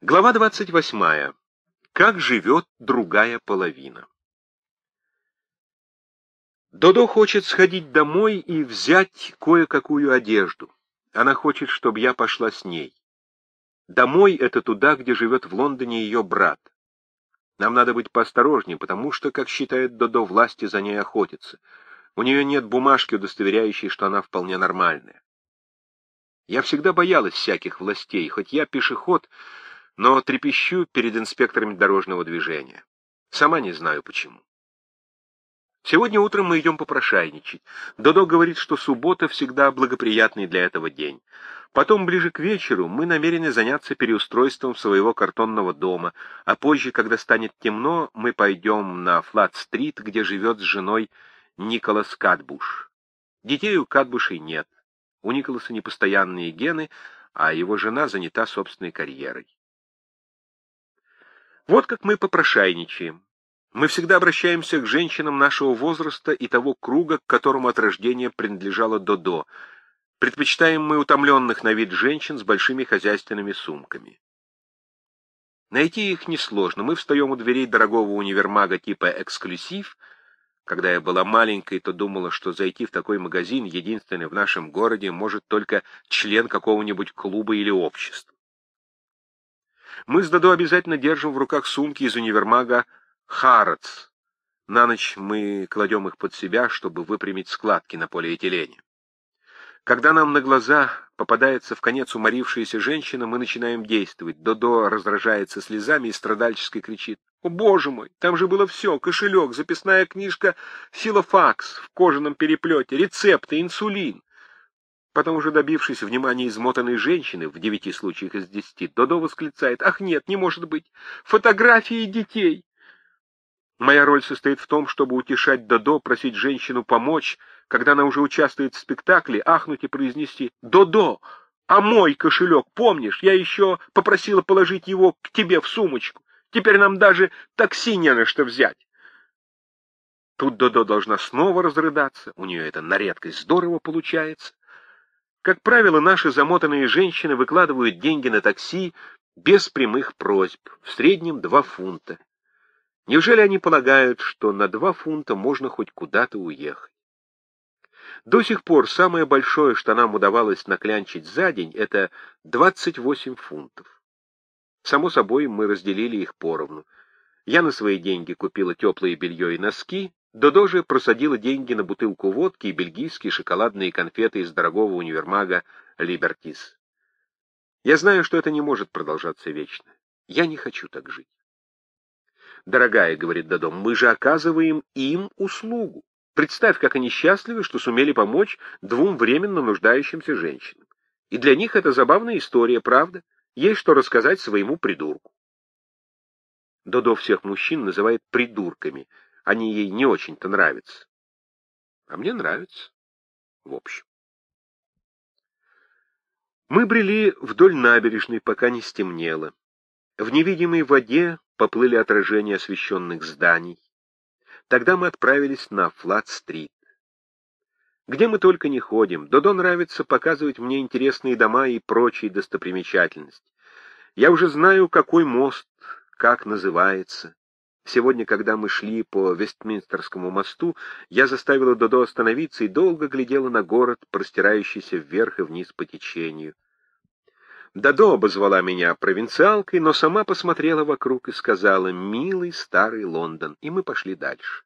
Глава 28. Как живет другая половина. Додо хочет сходить домой и взять кое-какую одежду. Она хочет, чтобы я пошла с ней. Домой — это туда, где живет в Лондоне ее брат. Нам надо быть поосторожнее, потому что, как считает Додо, власти за ней охотятся. У нее нет бумажки, удостоверяющей, что она вполне нормальная. Я всегда боялась всяких властей, хоть я пешеход, но трепещу перед инспекторами дорожного движения. Сама не знаю почему. Сегодня утром мы идем попрошайничать. Додо говорит, что суббота всегда благоприятный для этого день. Потом, ближе к вечеру, мы намерены заняться переустройством своего картонного дома, а позже, когда станет темно, мы пойдем на Флат-стрит, где живет с женой Николас Катбуш. Детей у Катбушей нет. У Николаса непостоянные гены, а его жена занята собственной карьерой. Вот как мы попрошайничаем. Мы всегда обращаемся к женщинам нашего возраста и того круга, к которому от рождения принадлежало Додо. Предпочитаем мы утомленных на вид женщин с большими хозяйственными сумками. Найти их несложно. Мы встаем у дверей дорогого универмага типа «Эксклюзив». Когда я была маленькой, то думала, что зайти в такой магазин, единственный в нашем городе, может только член какого-нибудь клуба или общества. Мы с Дадо обязательно держим в руках сумки из универмага «Харатс». На ночь мы кладем их под себя, чтобы выпрямить складки на полиэтилене. Когда нам на глаза попадается в конец уморившаяся женщина, мы начинаем действовать. Додо раздражается слезами и страдальчески кричит. «О, боже мой! Там же было все! Кошелек, записная книжка «Силофакс» в кожаном переплете, рецепты, инсулин. Потом, уже добившись внимания измотанной женщины, в девяти случаях из десяти, Додо восклицает, «Ах, нет, не может быть! Фотографии детей!» Моя роль состоит в том, чтобы утешать Додо, просить женщину помочь, когда она уже участвует в спектакле, ахнуть и произнести «Додо, а мой кошелек, помнишь, я еще попросила положить его к тебе в сумочку. Теперь нам даже такси не на что взять». Тут Додо должна снова разрыдаться, у нее это на редкость здорово получается. Как правило, наши замотанные женщины выкладывают деньги на такси без прямых просьб, в среднем 2 фунта. Неужели они полагают, что на 2 фунта можно хоть куда-то уехать? До сих пор самое большое, что нам удавалось наклянчить за день, это 28 фунтов. Само собой, мы разделили их поровну. Я на свои деньги купила теплое белье и носки, Додо же просадила деньги на бутылку водки и бельгийские шоколадные конфеты из дорогого универмага «Либертис». Я знаю, что это не может продолжаться вечно. Я не хочу так жить. «Дорогая», — говорит Додо, — «мы же оказываем им услугу. Представь, как они счастливы, что сумели помочь двум временно нуждающимся женщинам. И для них это забавная история, правда? Есть что рассказать своему придурку». Додо всех мужчин называет придурками — они ей не очень-то нравятся. А мне нравятся, в общем. Мы брели вдоль набережной, пока не стемнело. В невидимой воде поплыли отражения освещенных зданий. Тогда мы отправились на Флат-стрит. Где мы только не ходим, Додо нравится показывать мне интересные дома и прочие достопримечательности. Я уже знаю, какой мост, как называется. Сегодня, когда мы шли по Вестминстерскому мосту, я заставила Додо остановиться и долго глядела на город, простирающийся вверх и вниз по течению. Додо обозвала меня провинциалкой, но сама посмотрела вокруг и сказала «Милый старый Лондон», и мы пошли дальше.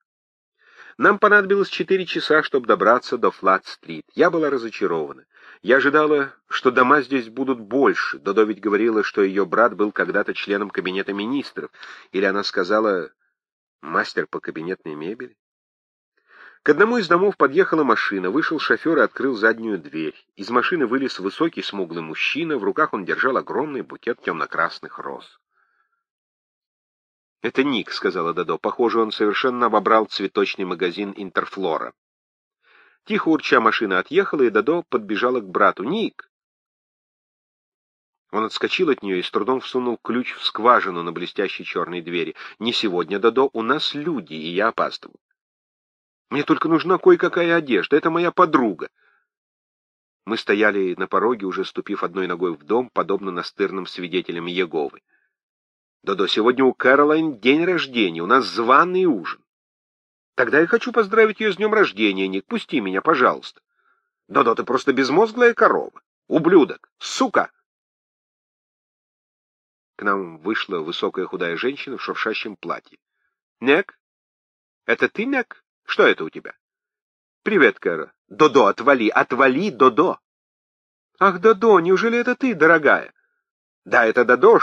Нам понадобилось четыре часа, чтобы добраться до Флат-стрит. Я была разочарована. Я ожидала, что дома здесь будут больше. Додо ведь говорила, что ее брат был когда-то членом кабинета министров. Или она сказала «мастер по кабинетной мебели». К одному из домов подъехала машина, вышел шофер и открыл заднюю дверь. Из машины вылез высокий смуглый мужчина, в руках он держал огромный букет темно-красных роз. «Это Ник», — сказала Дадо. «Похоже, он совершенно обобрал цветочный магазин «Интерфлора». Тихо урча машина отъехала, и Дадо подбежала к брату. «Ник!» Он отскочил от нее и с трудом всунул ключ в скважину на блестящей черной двери. «Не сегодня, Дадо, у нас люди, и я опаздываю. Мне только нужна кое-какая одежда. Это моя подруга». Мы стояли на пороге, уже ступив одной ногой в дом, подобно настырным свидетелям Еговы. Додо, сегодня у Кэролайн день рождения, у нас званый ужин. Тогда я хочу поздравить ее с днем рождения, Ник, пусти меня, пожалуйста. Додо, ты просто безмозглая корова. Ублюдок. Сука! К нам вышла высокая худая женщина в шуршащем платье. Нек? Это ты, Нек? Что это у тебя? Привет, Кэра. Додо, отвали, отвали, Додо. Ах, Додо, неужели это ты, дорогая? Да, это Додо,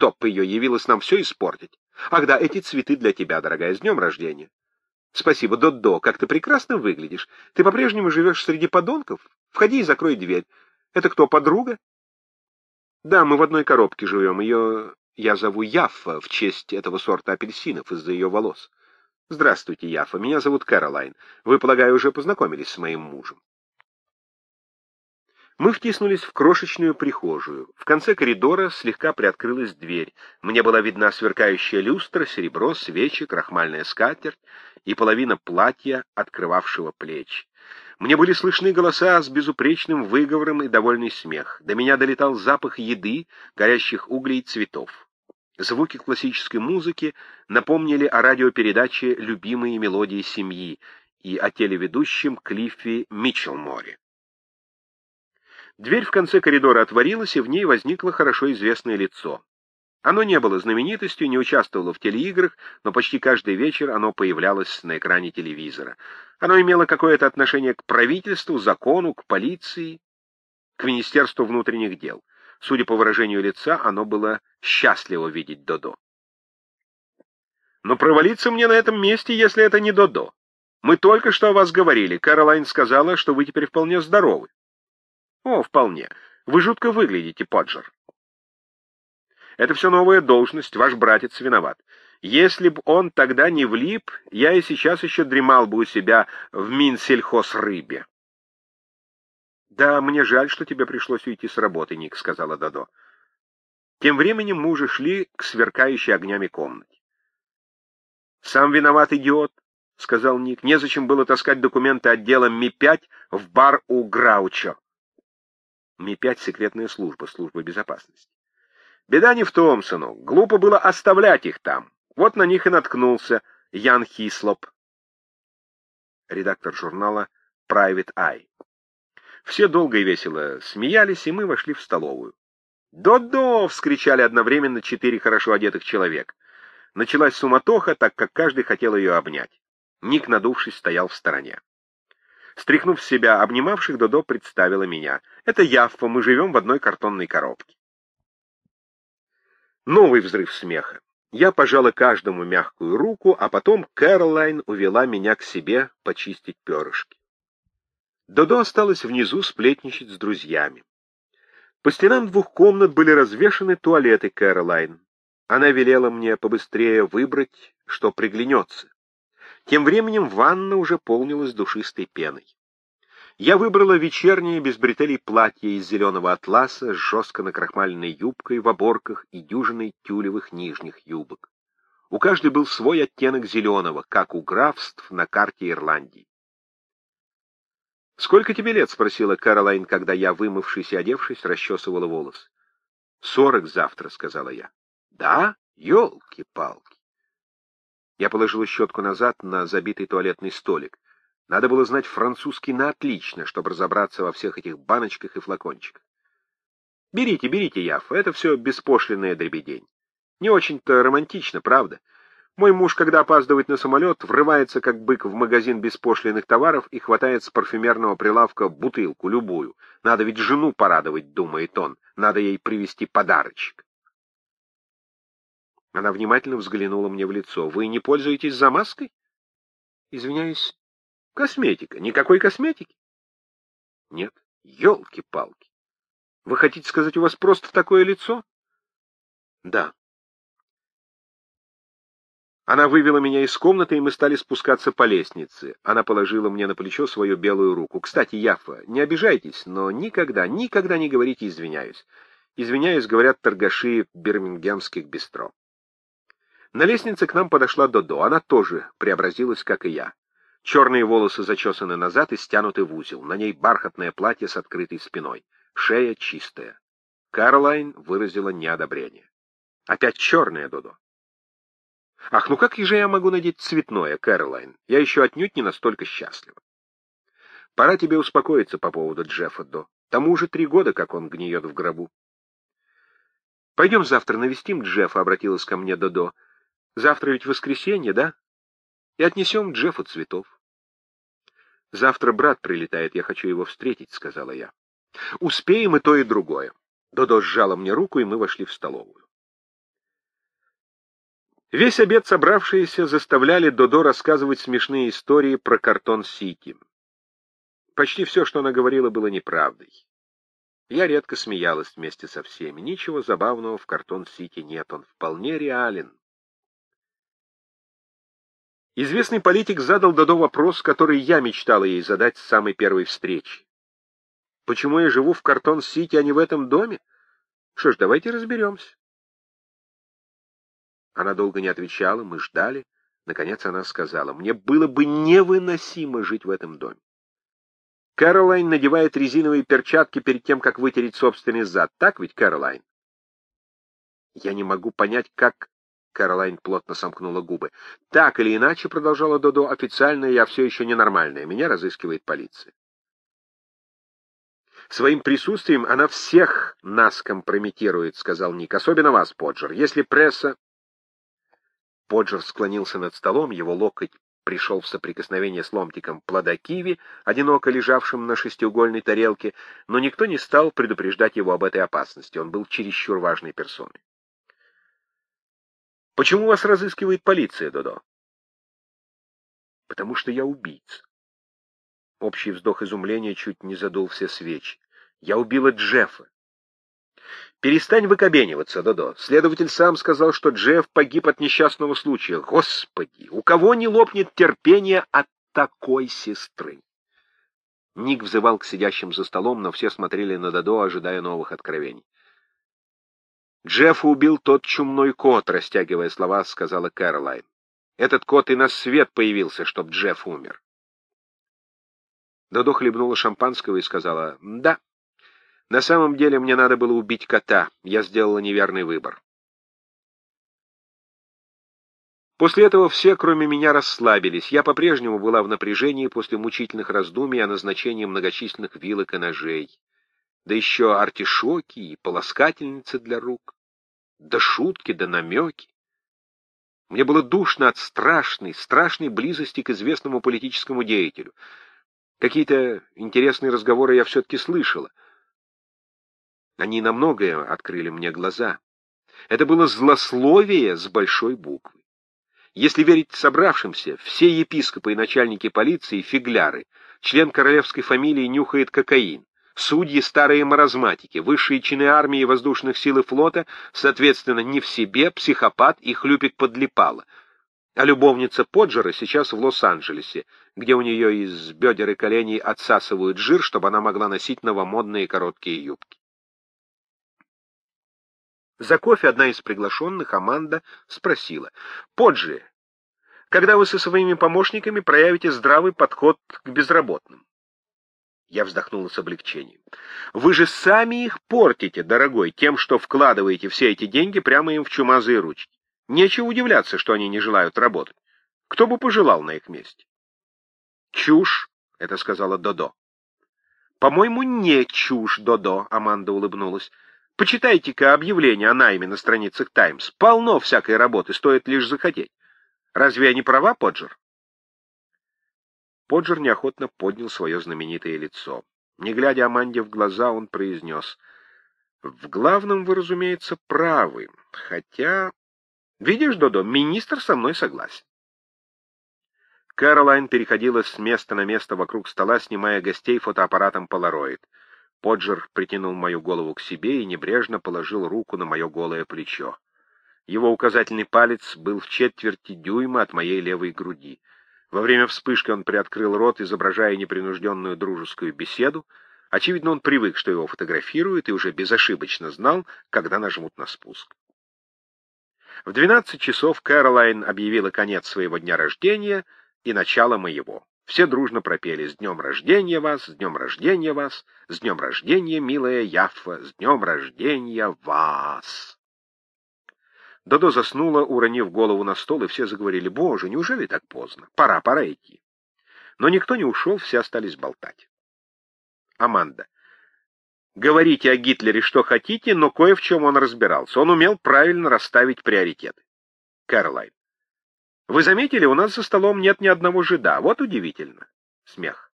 чтоб ее явилось нам все испортить. Ах да, эти цветы для тебя, дорогая, с днем рождения. Спасибо, Додо, как ты прекрасно выглядишь. Ты по-прежнему живешь среди подонков? Входи и закрой дверь. Это кто, подруга? Да, мы в одной коробке живем. Ее я зову Яффа в честь этого сорта апельсинов из-за ее волос. Здравствуйте, Яффа. Меня зовут Кэролайн. Вы, полагаю, уже познакомились с моим мужем. Мы втиснулись в крошечную прихожую. В конце коридора слегка приоткрылась дверь. Мне была видна сверкающая люстра, серебро, свечи, крахмальная скатерть и половина платья, открывавшего плечи. Мне были слышны голоса с безупречным выговором и довольный смех. До меня долетал запах еды, горящих углей и цветов. Звуки классической музыки напомнили о радиопередаче «Любимые мелодии семьи» и о телеведущем Клиффи Митчелморе. Дверь в конце коридора отворилась, и в ней возникло хорошо известное лицо. Оно не было знаменитостью, не участвовало в телеиграх, но почти каждый вечер оно появлялось на экране телевизора. Оно имело какое-то отношение к правительству, закону, к полиции, к Министерству внутренних дел. Судя по выражению лица, оно было счастливо видеть Додо. Но провалиться мне на этом месте, если это не Додо. Мы только что о вас говорили. Каролайн сказала, что вы теперь вполне здоровы. О, вполне. Вы жутко выглядите, Поджер. Это все новая должность, ваш братец виноват. Если б он тогда не влип, я и сейчас еще дремал бы у себя в Минсельхозрыбе. «Да, мне жаль, что тебе пришлось уйти с работы, Ник», — сказала Дадо. Тем временем мы уже шли к сверкающей огнями комнате. «Сам виноват, идиот», — сказал Ник. «Незачем было таскать документы отдела Ми-5 в бар у Граучо». Ми-5 — секретная служба, служба безопасности. Беда не в том, сынок. Глупо было оставлять их там. Вот на них и наткнулся Ян Хислоп, редактор журнала Private Eye. Все долго и весело смеялись, и мы вошли в столовую. «До-до!» — вскричали одновременно четыре хорошо одетых человека. Началась суматоха, так как каждый хотел ее обнять. Ник, надувшись, стоял в стороне. Стряхнув себя обнимавших, Додо представила меня. «Это Яффа, мы живем в одной картонной коробке». Новый взрыв смеха. Я пожала каждому мягкую руку, а потом Кэролайн увела меня к себе почистить перышки. Додо осталась внизу сплетничать с друзьями. По стенам двух комнат были развешаны туалеты Кэролайн. Она велела мне побыстрее выбрать, что приглянется. Тем временем ванна уже полнилась душистой пеной. Я выбрала вечернее без бретелей платье из зеленого атласа с жестко накрахмаленной юбкой в оборках и дюжиной тюлевых нижних юбок. У каждой был свой оттенок зеленого, как у графств на карте Ирландии. «Сколько тебе лет?» — спросила Каролайн, когда я, вымывшись и одевшись, расчесывала волосы. «Сорок завтра», — сказала я. «Да? Ёлки-палки!» Я положила щетку назад на забитый туалетный столик. Надо было знать французский на отлично, чтобы разобраться во всех этих баночках и флакончиках. Берите, берите, Яфа, это все беспошлинная дребедень. Не очень-то романтично, правда? Мой муж, когда опаздывает на самолет, врывается как бык в магазин беспошлиных товаров и хватает с парфюмерного прилавка бутылку, любую. Надо ведь жену порадовать, думает он. Надо ей привезти подарочек. Она внимательно взглянула мне в лицо. «Вы не пользуетесь замазкой?» «Извиняюсь, Косметика. Никакой косметики? Нет. Ёлки-палки. Вы хотите сказать, у вас просто такое лицо? Да. Она вывела меня из комнаты, и мы стали спускаться по лестнице. Она положила мне на плечо свою белую руку. Кстати, Яфа, не обижайтесь, но никогда, никогда не говорите «извиняюсь». «Извиняюсь», говорят торгаши бирмингемских бистро. На лестнице к нам подошла Додо. Она тоже преобразилась, как и я. Черные волосы зачесаны назад и стянуты в узел. На ней бархатное платье с открытой спиной. Шея чистая. Карлайн выразила неодобрение. Опять черное, Додо. Ах, ну как же я могу надеть цветное, Кэролайн? Я еще отнюдь не настолько счастлива. Пора тебе успокоиться по поводу Джеффа, До. Тому уже три года, как он гниет в гробу. Пойдем завтра навестим Джеффа, — обратилась ко мне Додо. Завтра ведь воскресенье, да? И отнесем Джеффу цветов. Завтра брат прилетает, я хочу его встретить, — сказала я. Успеем и то, и другое. Додо сжала мне руку, и мы вошли в столовую. Весь обед собравшиеся заставляли Додо рассказывать смешные истории про Картон-Сити. Почти все, что она говорила, было неправдой. Я редко смеялась вместе со всеми. Ничего забавного в Картон-Сити нет, он вполне реален. Известный политик задал Додо вопрос, который я мечтала ей задать с самой первой встречи. Почему я живу в Картон-Сити, а не в этом доме? Что ж, давайте разберемся. Она долго не отвечала, мы ждали. Наконец она сказала, мне было бы невыносимо жить в этом доме. Кэролайн надевает резиновые перчатки перед тем, как вытереть собственный зад. Так ведь, Кэролайн? Я не могу понять, как... Кэролайн плотно сомкнула губы. Так или иначе, продолжала Додо, официально я все еще ненормальная. Меня разыскивает полиция. Своим присутствием она всех нас компрометирует, сказал Ник. Особенно вас, Поджер. Если пресса... Поджер склонился над столом, его локоть пришел в соприкосновение с ломтиком плода киви, одиноко лежавшим на шестиугольной тарелке, но никто не стал предупреждать его об этой опасности. Он был чересчур важной персоной. «Почему вас разыскивает полиция, Додо?» «Потому что я убийца». Общий вздох изумления чуть не задул все свечи. «Я убила Джеффа. Перестань выкобениваться, Додо. Следователь сам сказал, что Джефф погиб от несчастного случая. Господи, у кого не лопнет терпение от такой сестры? Ник взывал к сидящим за столом, но все смотрели на Додо, ожидая новых откровений. «Джеффа убил тот чумной кот», — растягивая слова, сказала Кэролайн. «Этот кот и на свет появился, чтоб Джефф умер». Додо хлебнула шампанского и сказала «Да». На самом деле мне надо было убить кота. Я сделала неверный выбор. После этого все, кроме меня, расслабились. Я по-прежнему была в напряжении после мучительных раздумий о назначении многочисленных вилок и ножей. Да еще артишоки и полоскательницы для рук. Да шутки, да намеки. Мне было душно от страшной, страшной близости к известному политическому деятелю. Какие-то интересные разговоры я все-таки слышала. Они на многое открыли мне глаза. Это было злословие с большой буквы. Если верить собравшимся, все епископы и начальники полиции — фигляры, член королевской фамилии нюхает кокаин, судьи — старые маразматики, высшие чины армии и воздушных сил и флота, соответственно, не в себе, психопат и хлюпик подлипала. А любовница Поджера сейчас в Лос-Анджелесе, где у нее из бедер и коленей отсасывают жир, чтобы она могла носить новомодные короткие юбки. За кофе одна из приглашенных, Аманда, спросила. «Поджи, когда вы со своими помощниками проявите здравый подход к безработным?» Я вздохнула с облегчением. «Вы же сами их портите, дорогой, тем, что вкладываете все эти деньги прямо им в чумазые ручки. Нечего удивляться, что они не желают работать. Кто бы пожелал на их месте?» «Чушь», — это сказала Додо. «По-моему, не чушь, Додо», — Аманда улыбнулась. Почитайте-ка объявление о найме на страницах «Таймс». Полно всякой работы, стоит лишь захотеть. Разве я не права, Поджер? Поджер неохотно поднял свое знаменитое лицо. Не глядя Аманде в глаза, он произнес. В главном вы, разумеется, правы. Хотя... Видишь, Додо, министр со мной согласен. Кэролайн переходила с места на место вокруг стола, снимая гостей фотоаппаратом Polaroid. Поджер притянул мою голову к себе и небрежно положил руку на мое голое плечо. Его указательный палец был в четверти дюйма от моей левой груди. Во время вспышки он приоткрыл рот, изображая непринужденную дружескую беседу. Очевидно, он привык, что его фотографируют, и уже безошибочно знал, когда нажмут на спуск. В двенадцать часов Кэролайн объявила конец своего дня рождения и начало моего. Все дружно пропели «С днем рождения вас! С днем рождения вас! С днем рождения, милая Яффа! С днем рождения вас!» Додо заснула, уронив голову на стол, и все заговорили, «Боже, неужели так поздно? Пора, пора идти». Но никто не ушел, все остались болтать. Аманда. Говорите о Гитлере что хотите, но кое в чем он разбирался. Он умел правильно расставить приоритеты. Кэролайн. Вы заметили, у нас за столом нет ни одного жида. Вот удивительно. Смех.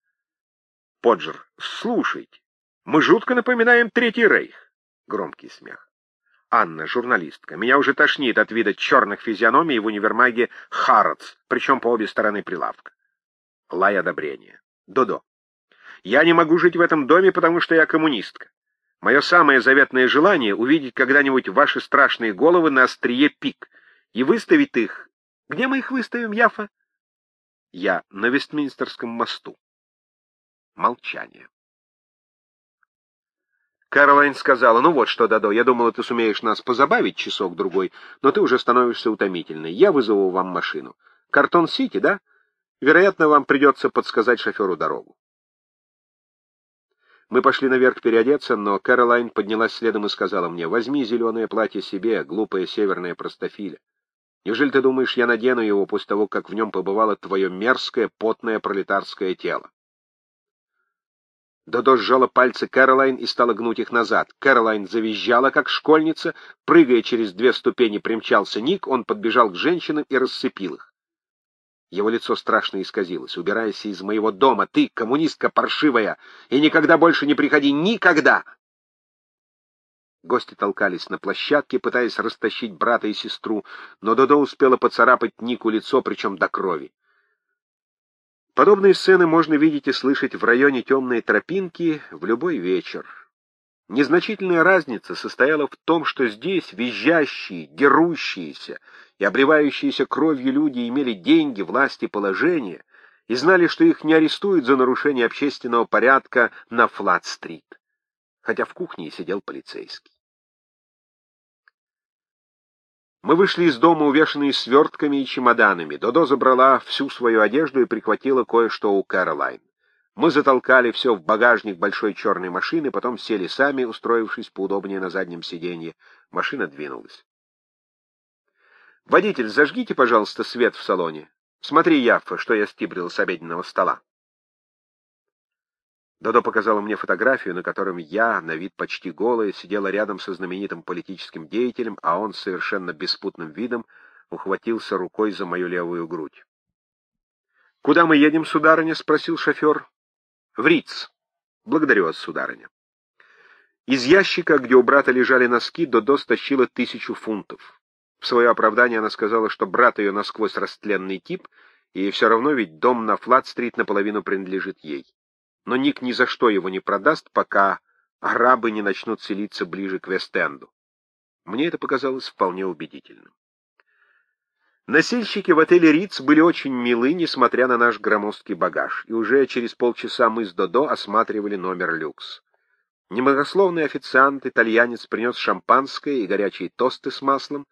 Поджер. Слушайте, мы жутко напоминаем Третий Рейх. Громкий смех. Анна, журналистка. Меня уже тошнит от вида черных физиономий в универмаге Харатс, причем по обе стороны прилавка. Лай одобрения. Додо. Я не могу жить в этом доме, потому что я коммунистка. Мое самое заветное желание — увидеть когда-нибудь ваши страшные головы на острие пик и выставить их... Где мы их выставим, Яфа? Я на Вестминстерском мосту. Молчание. Каролайн сказала, ну вот что, Дадо, я думала, ты сумеешь нас позабавить часок-другой, но ты уже становишься утомительной. Я вызову вам машину. Картон-Сити, да? Вероятно, вам придется подсказать шоферу дорогу. Мы пошли наверх переодеться, но Кэролайн поднялась следом и сказала мне, «Возьми зеленое платье себе, глупая северная простофиля. Неужели ты думаешь, я надену его после того, как в нем побывало твое мерзкое, потное пролетарское тело?» Додо сжала пальцы Кэролайн и стала гнуть их назад. Кэролайн завизжала, как школьница. Прыгая через две ступени, примчался Ник, он подбежал к женщинам и рассыпил их. Его лицо страшно исказилось. «Убирайся из моего дома, ты, коммунистка паршивая, и никогда больше не приходи, никогда!» Гости толкались на площадке, пытаясь растащить брата и сестру, но Додо успела поцарапать Нику лицо, причем до крови. Подобные сцены можно видеть и слышать в районе темной тропинки в любой вечер. Незначительная разница состояла в том, что здесь визжащие, дерущиеся и обливающиеся кровью люди имели деньги, власть и положение, и знали, что их не арестуют за нарушение общественного порядка на Флат-стрит, хотя в кухне сидел полицейский. Мы вышли из дома, увешанные свертками и чемоданами. Додо забрала всю свою одежду и прихватила кое-что у Кэролайн. Мы затолкали все в багажник большой черной машины, потом сели сами, устроившись поудобнее на заднем сиденье. Машина двинулась. «Водитель, зажгите, пожалуйста, свет в салоне. Смотри, Яффа, что я стибрил с обеденного стола». Додо показала мне фотографию, на котором я, на вид почти голая, сидела рядом со знаменитым политическим деятелем, а он совершенно беспутным видом ухватился рукой за мою левую грудь. «Куда мы едем, сударыня?» — спросил шофер. В Риц. Благодарю вас, сударыня. Из ящика, где у брата лежали носки, Додо стащила тысячу фунтов. В свое оправдание она сказала, что брат ее насквозь растленный тип, и все равно ведь дом на Флат-стрит наполовину принадлежит ей. Но Ник ни за что его не продаст, пока арабы не начнут селиться ближе к Вест-Энду. Мне это показалось вполне убедительным. Носильщики в отеле Риц были очень милы, несмотря на наш громоздкий багаж, и уже через полчаса мы с Додо осматривали номер люкс. Немногословный официант, итальянец, принес шампанское и горячие тосты с маслом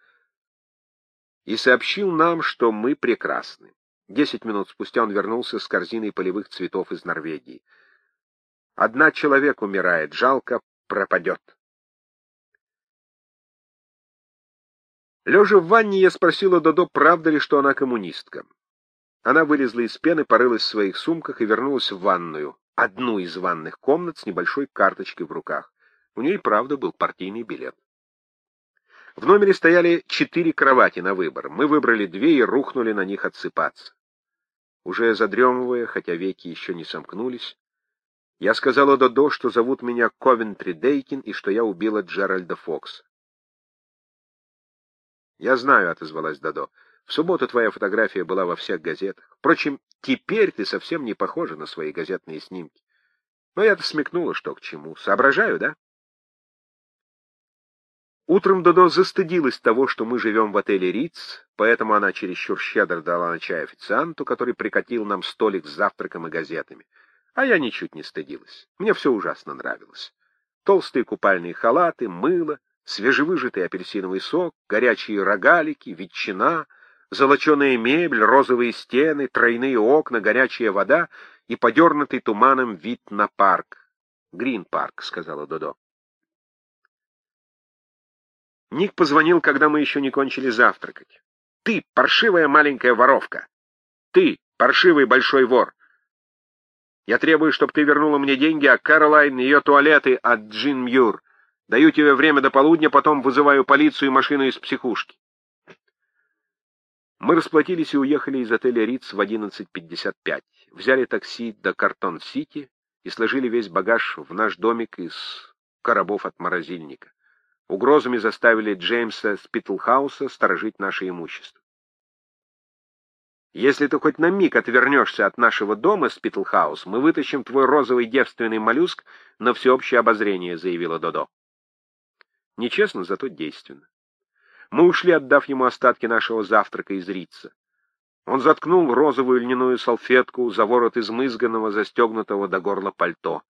и сообщил нам, что мы прекрасны. Десять минут спустя он вернулся с корзиной полевых цветов из Норвегии. «Одна человек умирает, жалко, пропадет». Лежа в ванне, я спросила Додо, правда ли, что она коммунистка. Она вылезла из пены, порылась в своих сумках и вернулась в ванную, одну из ванных комнат с небольшой карточкой в руках. У нее и правда был партийный билет. В номере стояли четыре кровати на выбор. Мы выбрали две и рухнули на них отсыпаться. Уже задремывая, хотя веки еще не сомкнулись, я сказала Додо, что зовут меня Ковентри Дейкин и что я убила Джеральда Фокса. «Я знаю», — отозвалась Дадо. «В субботу твоя фотография была во всех газетах. Впрочем, теперь ты совсем не похожа на свои газетные снимки. Но я-то смекнула, что к чему. Соображаю, да?» Утром Додо застыдилась того, что мы живем в отеле Риц, поэтому она чересчур щедро дала на чай официанту, который прикатил нам столик с завтраком и газетами. А я ничуть не стыдилась. Мне все ужасно нравилось. Толстые купальные халаты, мыло, свежевыжатый апельсиновый сок, горячие рогалики, ветчина, золоченая мебель, розовые стены, тройные окна, горячая вода и подернутый туманом вид на парк. «Грин-парк», — сказала Додо. Ник позвонил, когда мы еще не кончили завтракать. «Ты, паршивая маленькая воровка! Ты, паршивый большой вор! Я требую, чтобы ты вернула мне деньги, а Каролайн — ее туалеты от Джин Мьюр. Даю тебе время до полудня, потом вызываю полицию и машину из психушки». Мы расплатились и уехали из отеля «Риц» в 11.55. Взяли такси до Картон-Сити и сложили весь багаж в наш домик из коробов от морозильника. Угрозами заставили Джеймса Спитлхауса сторожить наше имущество. Если ты хоть на миг отвернешься от нашего дома, Спитлхаус, мы вытащим твой розовый девственный моллюск на всеобщее обозрение, заявила Додо. Нечестно, зато действенно. Мы ушли, отдав ему остатки нашего завтрака из рица. Он заткнул розовую льняную салфетку за ворот измызганного, застегнутого до горла пальто.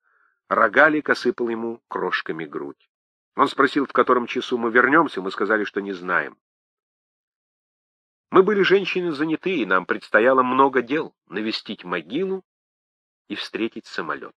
Рогалик осыпал ему крошками грудь. Он спросил, в котором часу мы вернемся, мы сказали, что не знаем. Мы были женщины занятые, нам предстояло много дел — навестить могилу и встретить самолет.